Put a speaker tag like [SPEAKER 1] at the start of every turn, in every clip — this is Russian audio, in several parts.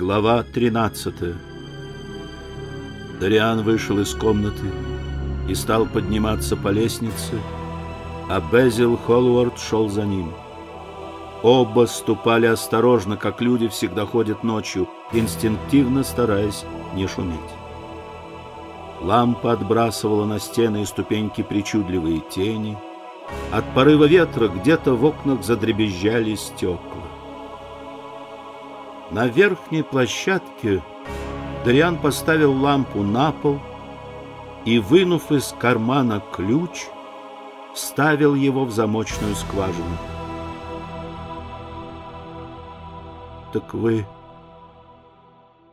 [SPEAKER 1] Глава 13 Дариан вышел из комнаты и стал подниматься по лестнице, а Безил Холлуорд шел за ним. Оба ступали осторожно, как люди всегда ходят ночью, инстинктивно стараясь не шуметь. Лампа отбрасывала на стены и ступеньки причудливые тени. От порыва ветра где-то в окнах задребезжали стекла. На верхней площадке Дариан поставил лампу на пол и, вынув из кармана ключ, вставил его в замочную скважину. «Так вы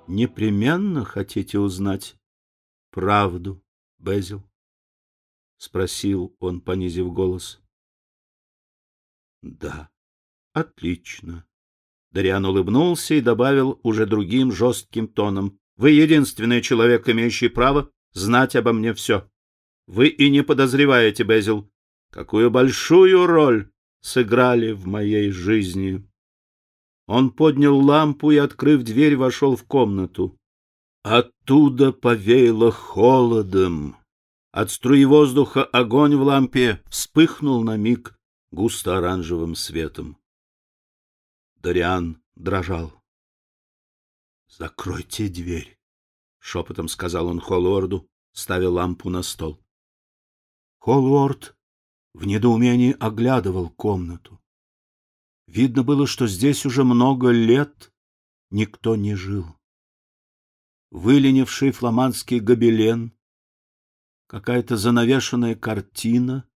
[SPEAKER 1] непременно хотите узнать правду, Безил? спросил он, понизив голос. Да. Отлично. Дариан улыбнулся и добавил уже другим жестким тоном: Вы единственный человек, имеющий право знать обо мне все. Вы и не подозреваете, Безил, какую большую роль сыграли в моей жизни. Он поднял лампу и, открыв дверь, вошел в комнату. Оттуда повеяло холодом. От струи воздуха огонь в лампе вспыхнул на миг густо-оранжевым светом. Дариан дрожал. «Закройте дверь», — шепотом сказал он Холлорду, ставя лампу на стол. Холлорд в недоумении оглядывал комнату. Видно было, что здесь уже много лет никто не жил выленивший фламандский гобелен, какая-то занавешенная картина,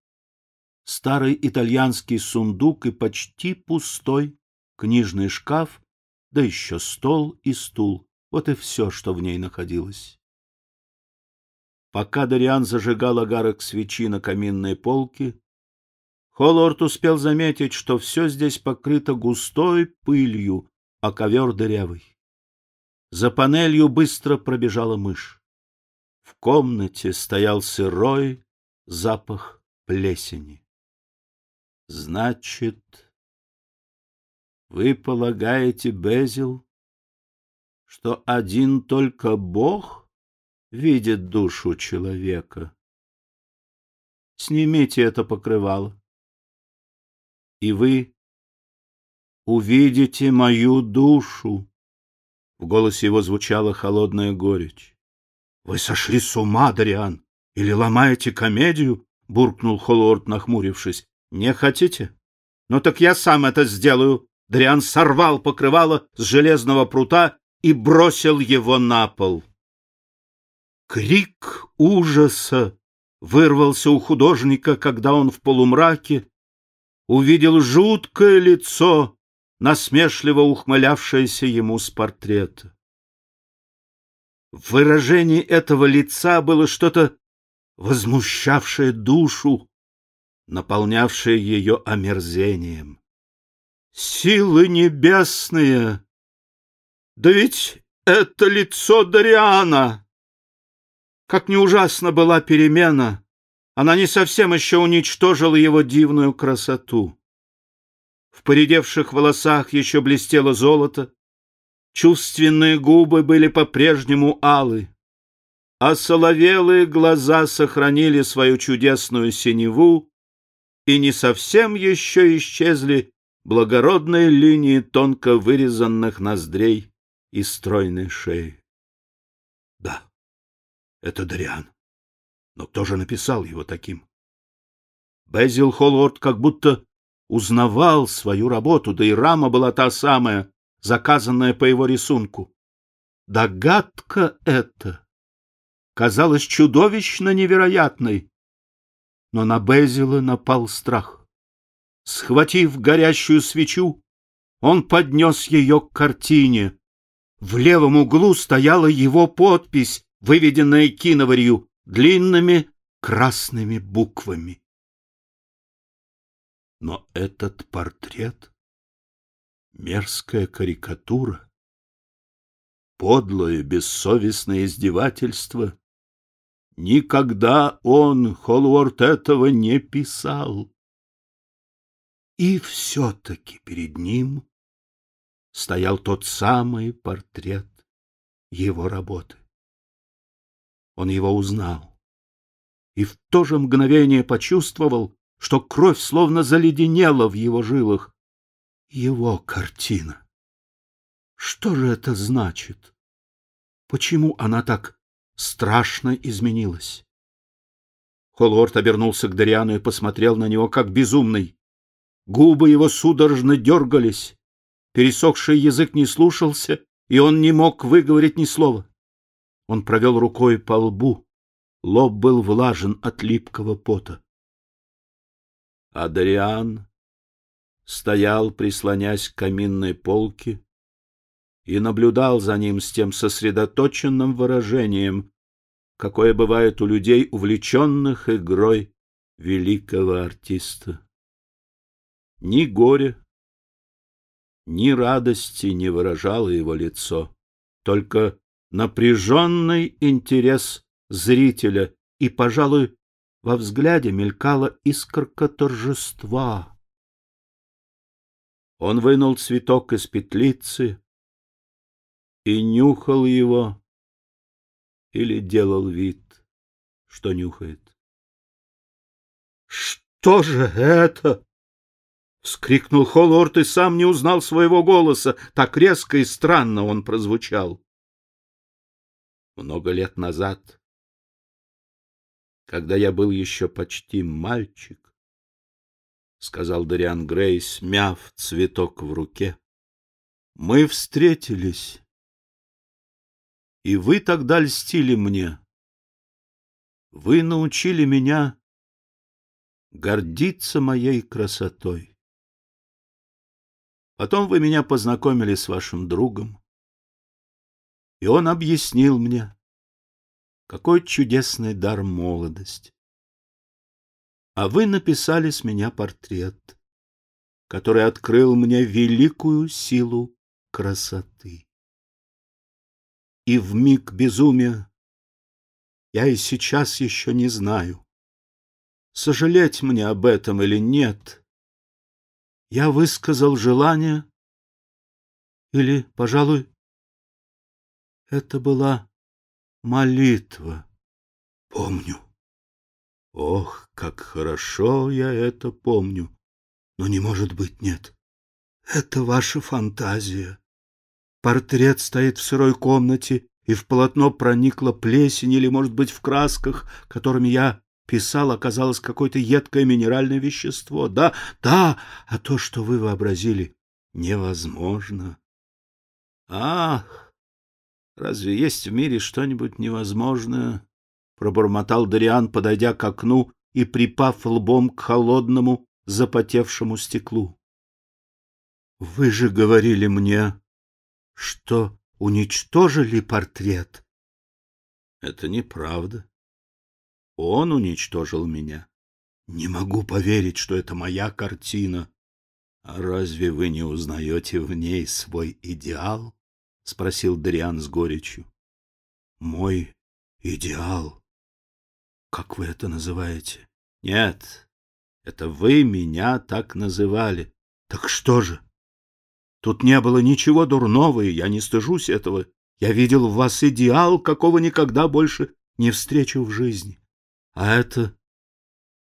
[SPEAKER 1] старый итальянский сундук и почти пустой книжный шкаф, да еще стол и стул. Вот и все, что в ней находилось. Пока Дариан зажигал огарок свечи на каминной полке, Холлорд успел заметить, что все здесь покрыто густой пылью, а ковер дырявый. За панелью быстро пробежала мышь. В комнате стоял сырой запах плесени. Значит, вы полагаете, Безил, что один только Бог видит душу человека? Снимите это покрывало, и вы увидите мою душу. В голосе его звучала холодная горечь. — Вы сошли с ума, Дариан? Или ломаете комедию? — буркнул Холлорд, нахмурившись. — Не хотите? Ну так я сам это сделаю. Дариан сорвал покрывало с железного прута и бросил его на пол. Крик ужаса вырвался у художника, когда он в полумраке увидел жуткое лицо насмешливо ухмылявшаяся ему с портрета. В выражении этого лица было что-то возмущавшее душу, наполнявшее ее омерзением. Силы небесные! Да ведь это лицо Дариана! Как не ужасна была перемена! Она не совсем еще уничтожила его дивную красоту. В поредевших волосах еще блестело золото, чувственные губы были по-прежнему алы, а соловелые глаза сохранили свою чудесную синеву, и не совсем еще исчезли благородные линии тонко вырезанных ноздрей и стройной шеи. Да, это Дариан. Но кто же написал его таким? Безил Холлорд как будто узнавал свою работу, да и рама была та самая, заказанная по его рисунку. Догадка эта казалась чудовищно невероятной, но на Безила напал страх. Схватив горящую свечу, он поднес ее к картине. В левом углу стояла его подпись, выведенная киноварью длинными красными буквами. Но этот портрет — мерзкая карикатура, подлое, бессовестное издевательство. Никогда он, Холлуорд, этого не писал. И все-таки перед ним стоял тот самый портрет его работы. Он его узнал и в то же мгновение почувствовал, что кровь словно заледенела в его жилах. Его картина. Что же это значит? Почему она так страшно изменилась? Холлорд обернулся к Дариану и посмотрел на него, как безумный. Губы его судорожно дергались, пересохший язык не слушался, и он не мог выговорить ни слова. Он провел рукой по лбу, лоб был влажен от липкого пота. А Дариан стоял, прислонясь к каминной полке, и наблюдал за ним с тем сосредоточенным выражением, какое бывает у людей, увлеченных игрой великого артиста. Ни горя, ни радости не выражало его лицо, только напряженный интерес зрителя, и, пожалуй, во взгляде мелькала искорка торжества. Он вынул цветок из петлицы и нюхал его или делал вид, что нюхает. — Что же это? — вскрикнул Холлорд и сам не узнал своего голоса. Так резко и странно он прозвучал. Много лет назад, когда я был еще почти мальчик, — сказал Дариан Грей, смяв цветок в руке, — мы встретились, и вы тогда льстили мне. Вы научили меня гордиться моей красотой. Потом вы меня познакомили с вашим другом, и он объяснил мне, какой чудесный дар молодость. А вы написали с меня портрет, который открыл мне великую силу красоты. И в миг безумия я и сейчас еще не знаю, сожалеть мне об этом или нет — я высказал желание, или, пожалуй, это была молитва. Помню. Ох, как хорошо я это помню. Но не может быть, нет. Это ваша фантазия. Портрет стоит в сырой комнате, и в полотно проникла плесень или, может быть, в красках, которыми я писал, оказалось какое-то едкое минеральное вещество. Да, да, а то, что вы вообразили, невозможно. Ах, разве есть в мире что-нибудь невозможное? Пробормотал Дариан, подойдя к окну и припав лбом к холодному, запотевшему стеклу. Вы же говорили мне, что уничтожили портрет. Это неправда. Он уничтожил меня. Не могу поверить, что это моя картина. А разве вы не узнаете в ней свой идеал? спросил Дриан с горечью. Мой идеал. Как вы это называете? Нет, это вы меня так называли. Так что же? Тут не было ничего дурного, и я не стыжусь этого. Я видел в вас идеал, какого никогда больше не встречу в жизни а это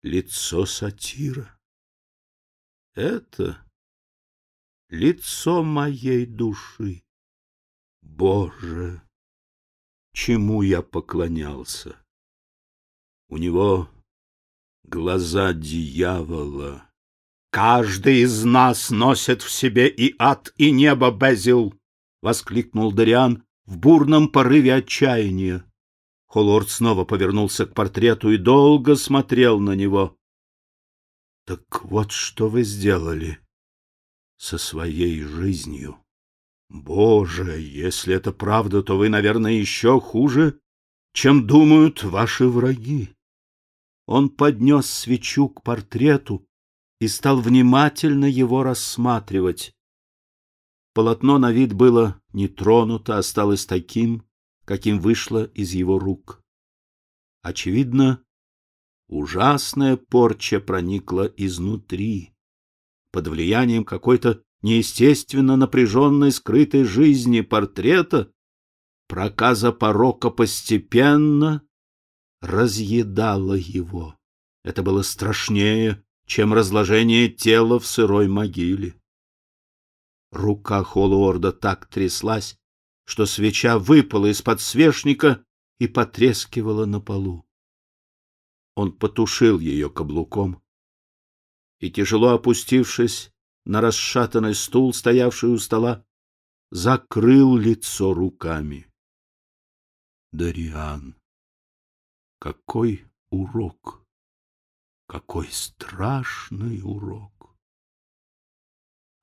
[SPEAKER 1] лицо сатира. Это лицо моей души. Боже, чему я поклонялся? У него глаза дьявола. Каждый из нас носит в себе и ад, и небо, Безил, воскликнул Дариан в бурном порыве отчаяния. Холлорд снова повернулся к портрету и долго смотрел на него. — Так вот что вы сделали со своей жизнью. Боже, если это правда, то вы, наверное, еще хуже, чем думают ваши враги. Он поднес свечу к портрету и стал внимательно его рассматривать. Полотно на вид было не тронуто, осталось таким, каким вышло из его рук. Очевидно, ужасная порча проникла изнутри, под влиянием какой-то неестественно напряженной скрытой жизни портрета, проказа порока постепенно разъедала его. Это было страшнее, чем разложение тела в сырой могиле. Рука Холуорда так тряслась, что свеча выпала из подсвечника и потрескивала на полу. Он потушил ее каблуком и, тяжело опустившись на расшатанный стул, стоявший у стола, закрыл лицо руками. Дариан, какой урок! Какой страшный урок!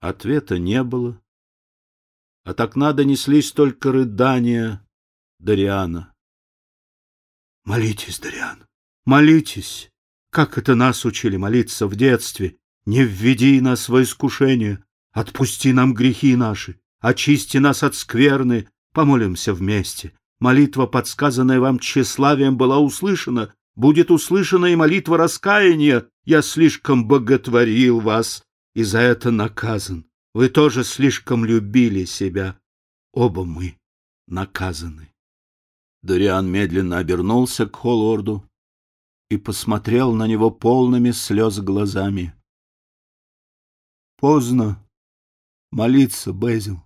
[SPEAKER 1] Ответа не было. От окна донеслись только рыдания Дариана. — Молитесь, Дариан, молитесь! Как это нас учили молиться в детстве! Не введи нас во искушение, отпусти нам грехи наши, очисти нас от скверны, помолимся вместе. Молитва, подсказанная вам тщеславием, была услышана, будет услышана и молитва раскаяния. Я слишком боготворил вас и за это наказан. Вы тоже слишком любили себя. Оба мы наказаны. Дориан медленно обернулся к Холлорду и посмотрел на него полными слез глазами. Поздно молиться, Безил,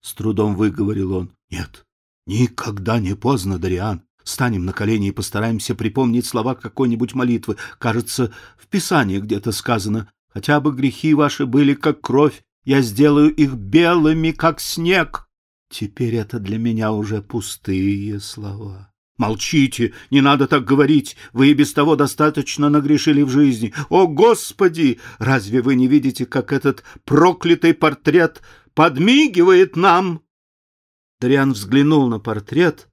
[SPEAKER 1] с трудом выговорил он. Нет, никогда не поздно, Дориан. Станем на колени и постараемся припомнить слова какой-нибудь молитвы. Кажется, в Писании где-то сказано: "Хотя бы грехи ваши были как кровь, я сделаю их белыми, как снег". Теперь это для меня уже пустые слова. Молчите, не надо так говорить. Вы и без того достаточно нагрешили в жизни. О, Господи! Разве вы не видите, как этот проклятый портрет подмигивает нам? Дриан взглянул на портрет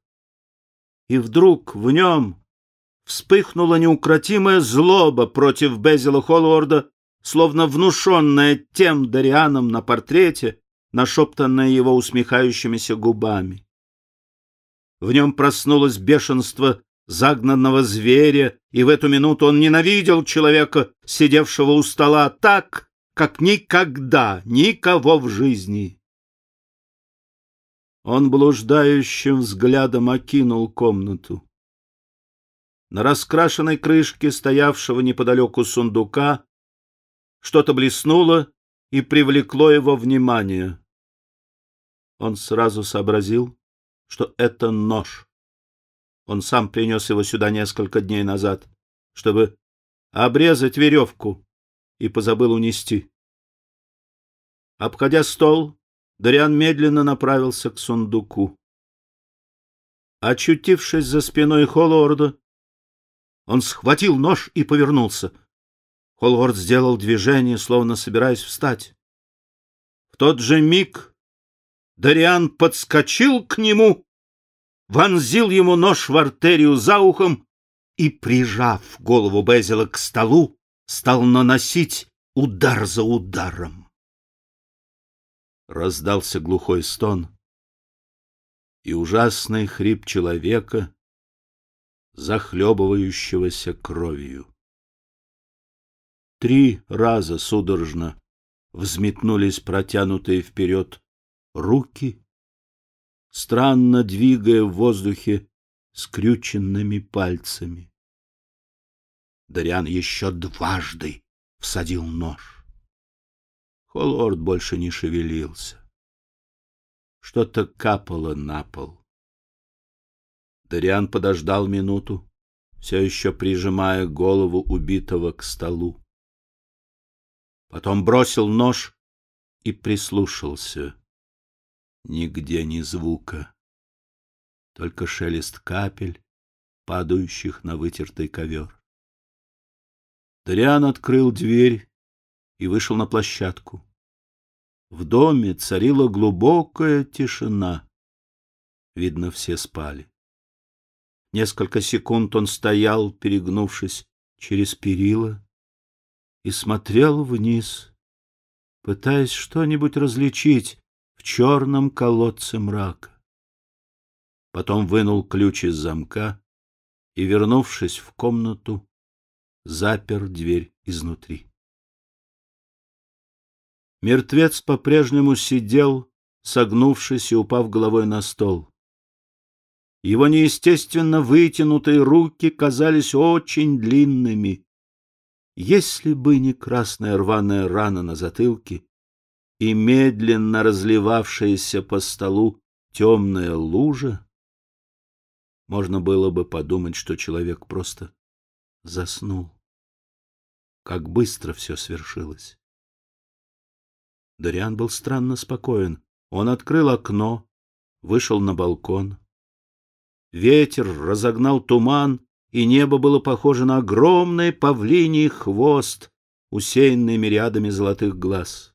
[SPEAKER 1] и вдруг в нем вспыхнула неукротимая злоба против Безила Холлорда, словно внушенная тем Дарианом на портрете, нашептанная его усмехающимися губами. В нем проснулось бешенство загнанного зверя, и в эту минуту он ненавидел человека, сидевшего у стола, так, как никогда никого в жизни. Он блуждающим взглядом окинул комнату. На раскрашенной крышке стоявшего неподалеку сундука что-то блеснуло и привлекло его внимание. Он сразу сообразил, что это нож. Он сам принес его сюда несколько дней назад, чтобы обрезать веревку, и позабыл унести. Обходя стол, Дариан медленно направился к сундуку. Очутившись за спиной Холлорда, он схватил нож и повернулся. Холлорд сделал движение, словно собираясь встать. В тот же миг Дариан подскочил к нему, вонзил ему нож в артерию за ухом и, прижав голову Безила к столу, стал наносить удар за ударом. Раздался глухой стон, и ужасный хрип человека, захлебывающегося кровью. Три раза судорожно взметнулись протянутые вперед руки, странно двигая в воздухе скрюченными пальцами. Дариан еще дважды всадил нож. Холлорд больше не шевелился. Что-то капало на пол. Дариан подождал минуту, все еще прижимая голову убитого к столу. Потом бросил нож и прислушался. Нигде ни звука, только шелест капель, падающих на вытертый ковер. Дариан открыл дверь и вышел на площадку. В доме царила глубокая тишина. Видно, все спали. Несколько секунд он стоял, перегнувшись через перила, и смотрел вниз, пытаясь что-нибудь различить в черном колодце мрака. Потом вынул ключ из замка и, вернувшись в комнату, запер дверь изнутри. Мертвец по-прежнему сидел, согнувшись и упав головой на стол. Его неестественно вытянутые руки казались очень длинными. Если бы не красная рваная рана на затылке и медленно разливавшаяся по столу темная лужа, можно было бы подумать, что человек просто заснул. Как быстро все свершилось. Дориан был странно спокоен. Он открыл окно, вышел на балкон. Ветер разогнал туман, и небо было похоже на огромный павлиний хвост, усеянный мириадами золотых глаз.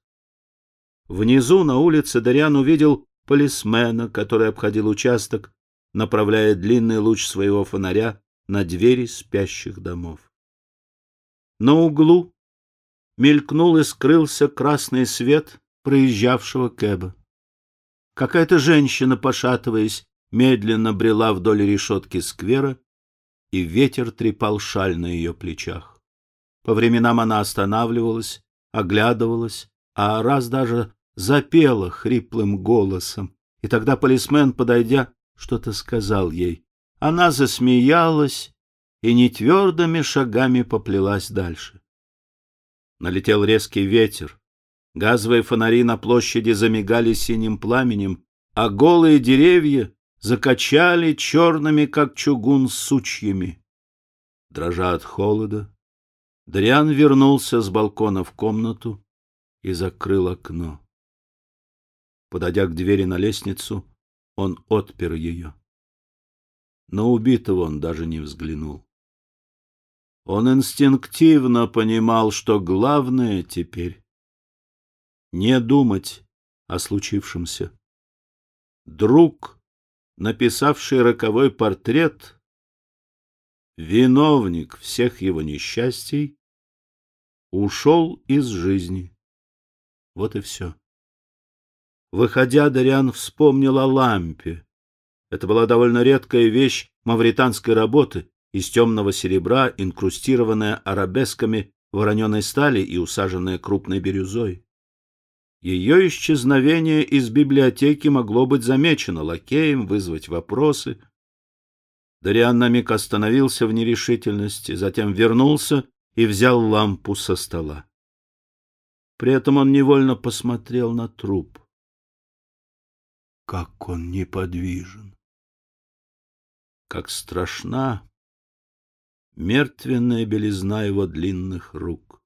[SPEAKER 1] Внизу на улице Дарьян увидел полисмена, который обходил участок, направляя длинный луч своего фонаря на двери спящих домов. На углу мелькнул и скрылся красный свет проезжавшего кэба. Какая-то женщина, пошатываясь, медленно брела вдоль решетки сквера, и ветер трепал шаль на ее плечах. По временам она останавливалась, оглядывалась, а раз даже запела хриплым голосом, и тогда полисмен, подойдя, что-то сказал ей. Она засмеялась и нетвердыми шагами поплелась дальше. Налетел резкий ветер. Газовые фонари на площади замигали синим пламенем, а голые деревья закачали черными, как чугун, сучьями. Дрожа от холода, Дриан вернулся с балкона в комнату и закрыл окно. Подойдя к двери на лестницу, он отпер ее. На убитого он даже не взглянул. Он инстинктивно понимал, что главное теперь не думать о случившемся. Друг написавший роковой портрет, виновник всех его несчастий, ушел из жизни. Вот и все. Выходя, Дариан вспомнил о лампе. Это была довольно редкая вещь мавританской работы из темного серебра, инкрустированная арабесками вороненой стали и усаженная крупной бирюзой. Ее исчезновение из библиотеки могло быть замечено лакеем, вызвать вопросы. Дариан на миг остановился в нерешительности, затем вернулся и взял лампу со стола. При этом он невольно посмотрел на труп. Как он неподвижен! Как страшна мертвенная белизна его длинных рук!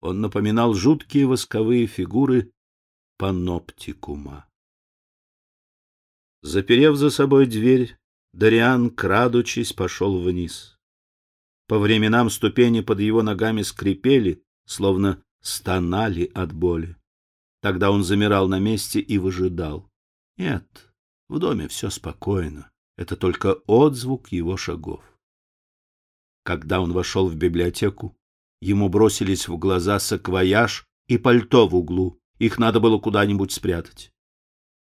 [SPEAKER 1] Он напоминал жуткие восковые фигуры паноптикума. Заперев за собой дверь, Дариан, крадучись, пошел вниз. По временам ступени под его ногами скрипели, словно стонали от боли. Тогда он замирал на месте и выжидал. Нет, в доме все спокойно. Это только отзвук его шагов. Когда он вошел в библиотеку, Ему бросились в глаза саквояж и пальто в углу. Их надо было куда-нибудь спрятать.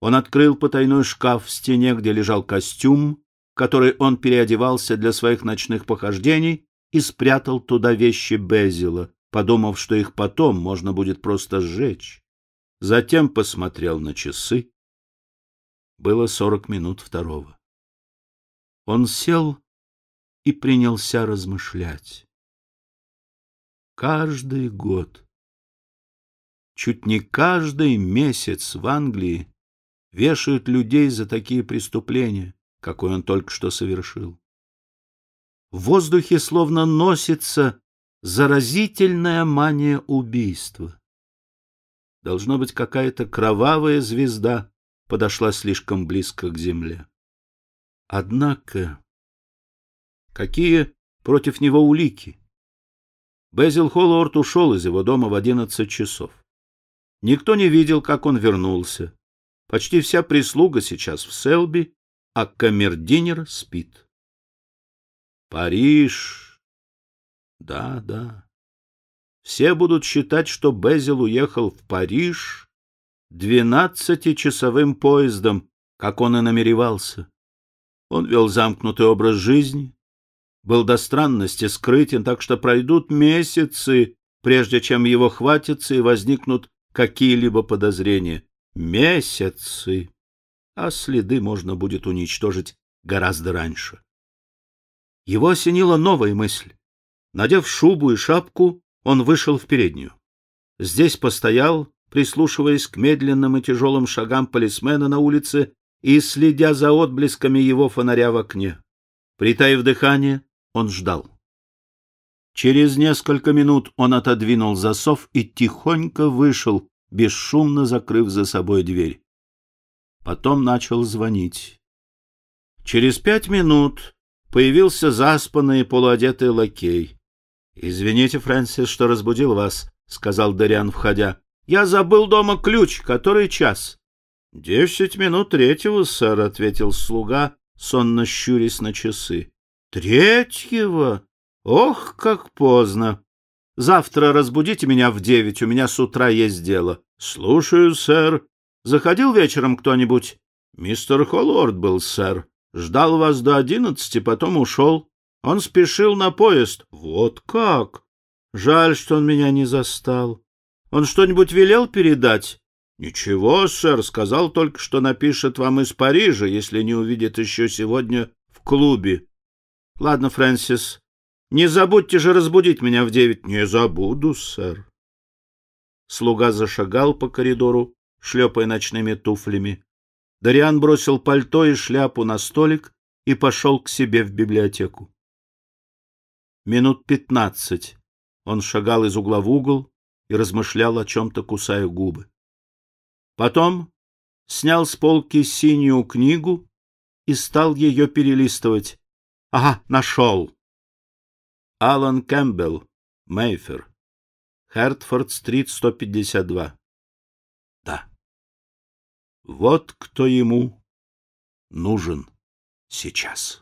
[SPEAKER 1] Он открыл потайной шкаф в стене, где лежал костюм, который он переодевался для своих ночных похождений, и спрятал туда вещи Безила, подумав, что их потом можно будет просто сжечь. Затем посмотрел на часы. Было сорок минут второго. Он сел и принялся размышлять каждый год. Чуть не каждый месяц в Англии вешают людей за такие преступления, какой он только что совершил. В воздухе словно носится заразительная мания убийства. Должно быть, какая-то кровавая звезда подошла слишком близко к земле. Однако, какие против него улики? Безил Холлорд ушел из его дома в одиннадцать часов. Никто не видел, как он вернулся. Почти вся прислуга сейчас в Селби, а камердинер спит. Париж. Да, да. Все будут считать, что Безил уехал в Париж двенадцатичасовым поездом, как он и намеревался. Он вел замкнутый образ жизни, был до странности скрытен, так что пройдут месяцы, прежде чем его хватится и возникнут какие-либо подозрения. Месяцы. А следы можно будет уничтожить гораздо раньше. Его осенила новая мысль. Надев шубу и шапку, он вышел в переднюю. Здесь постоял, прислушиваясь к медленным и тяжелым шагам полисмена на улице и следя за отблесками его фонаря в окне. Притаив дыхание, он ждал. Через несколько минут он отодвинул засов и тихонько вышел, бесшумно закрыв за собой дверь. Потом начал звонить. Через пять минут появился заспанный и полуодетый лакей. — Извините, Фрэнсис, что разбудил вас, — сказал Дариан, входя. — Я забыл дома ключ. Который час? — Десять минут третьего, сэр, — ответил слуга, сонно щурясь на часы. — Третьего? Ох, как поздно! Завтра разбудите меня в девять, у меня с утра есть дело. — Слушаю, сэр. Заходил вечером кто-нибудь? — Мистер Холлорд был, сэр. Ждал вас до одиннадцати, потом ушел. Он спешил на поезд. Вот как! Жаль, что он меня не застал. Он что-нибудь велел передать? Ничего, сэр, сказал только, что напишет вам из Парижа, если не увидит еще сегодня в клубе. Ладно, Фрэнсис, не забудьте же разбудить меня в девять. Не забуду, сэр. Слуга зашагал по коридору, шлепая ночными туфлями. Дариан бросил пальто и шляпу на столик и пошел к себе в библиотеку. Минут пятнадцать он шагал из угла в угол и размышлял о чем-то, кусая губы. Потом снял с полки синюю книгу и стал ее перелистывать. Ага, нашел. Алан Кэмпбелл, Мейфер, Хертфорд-стрит, 152. Да. Вот кто ему нужен сейчас.